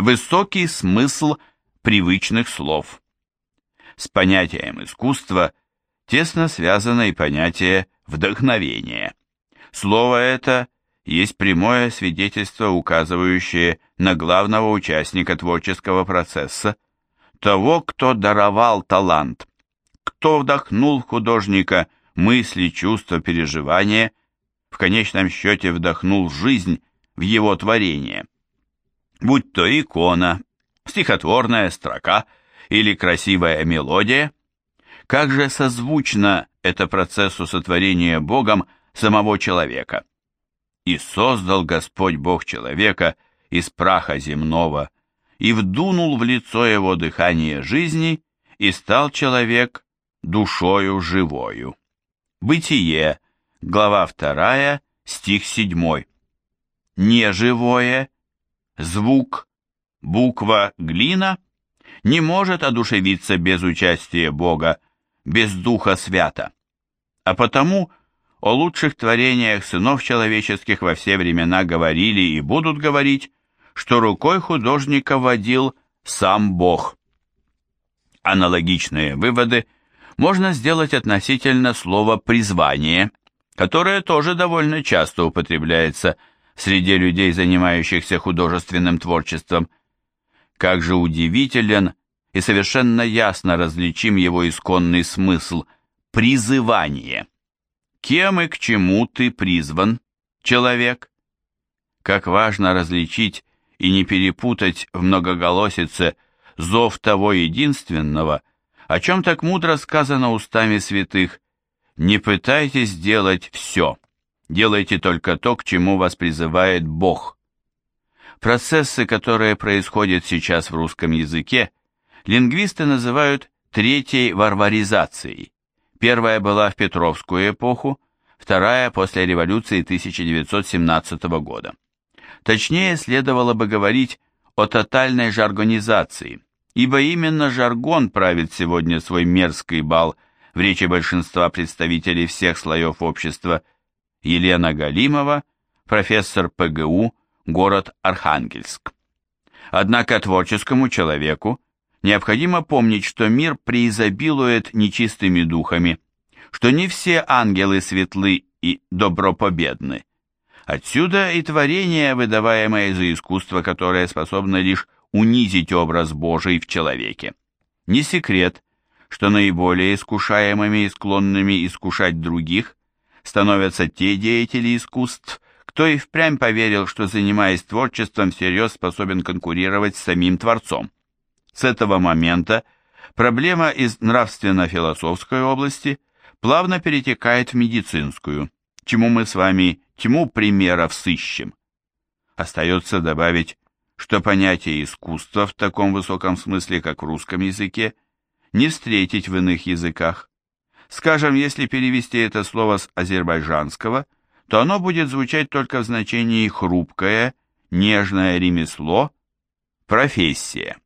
высокий смысл привычных слов. С понятием искусства тесно связано и понятие вдохновения. Слово это есть прямое свидетельство, указывающее на главного участника творческого процесса, того, кто даровал талант, кто вдохнул в художника мысли, чувства, переживания, в конечном счете вдохнул жизнь в его творение. Будь то икона, стихотворная строка или красивая мелодия, как же созвучно это процессу сотворения Богом самого человека. «И создал Господь Бог человека из праха земного, и вдунул в лицо его дыхание жизни, и стал человек душою живою». Бытие, глава 2, стих 7. Неживое, звук, буква глина не может одушевиться без участия Бога, без Духа Свята. А потому о лучших творениях сынов человеческих во все времена говорили и будут говорить, что рукой художника водил сам Бог. Аналогичные выводы можно сделать относительно слова «призвание», которое тоже довольно часто употребляется среди людей, занимающихся художественным творчеством. Как же удивителен и совершенно ясно различим его исконный смысл – призывание. Кем и к чему ты призван, человек? Как важно различить и не перепутать в многоголосице зов того единственного, о чем так мудро сказано устами святых «Не пытайтесь делать все, делайте только то, к чему вас призывает Бог». Процессы, которые происходят сейчас в русском языке, лингвисты называют третьей варваризацией. Первая была в Петровскую эпоху, вторая после революции 1917 года. Точнее, следовало бы говорить о тотальной жаргонизации, ибо именно жаргон правит сегодня свой мерзкий бал в речи большинства представителей всех слоев общества. Елена Галимова, профессор ПГУ, город Архангельск. Однако творческому человеку необходимо помнить, что мир преизобилует нечистыми духами, что не все ангелы светлы и добропобедны. Отсюда и творение, выдаваемое за искусство, которое способно лишь унизить образ Божий в человеке. Не секрет, что наиболее искушаемыми и склонными искушать других становятся те деятели искусств, кто и впрямь поверил, что, занимаясь творчеством, всерьез способен конкурировать с самим Творцом. С этого момента проблема из нравственно-философской области плавно перетекает в медицинскую, чему мы с вами тьму примеров сыщем. Остается добавить, что понятие искусства в таком высоком смысле, как в русском языке, не встретить в иных языках. Скажем, если перевести это слово с азербайджанского, то оно будет звучать только в значении «хрупкое», «нежное ремесло», «профессия».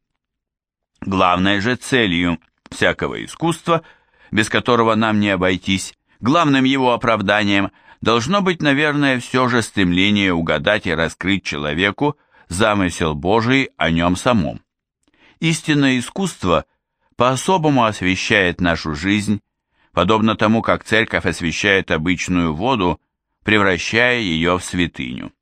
Главной же целью всякого искусства, без которого нам не обойтись, главным его оправданием должно быть, наверное, все же стремление угадать и раскрыть человеку замысел Божий о нем самом. Истинное искусство по-особому освещает нашу жизнь, подобно тому, как церковь освещает обычную воду, превращая ее в святыню.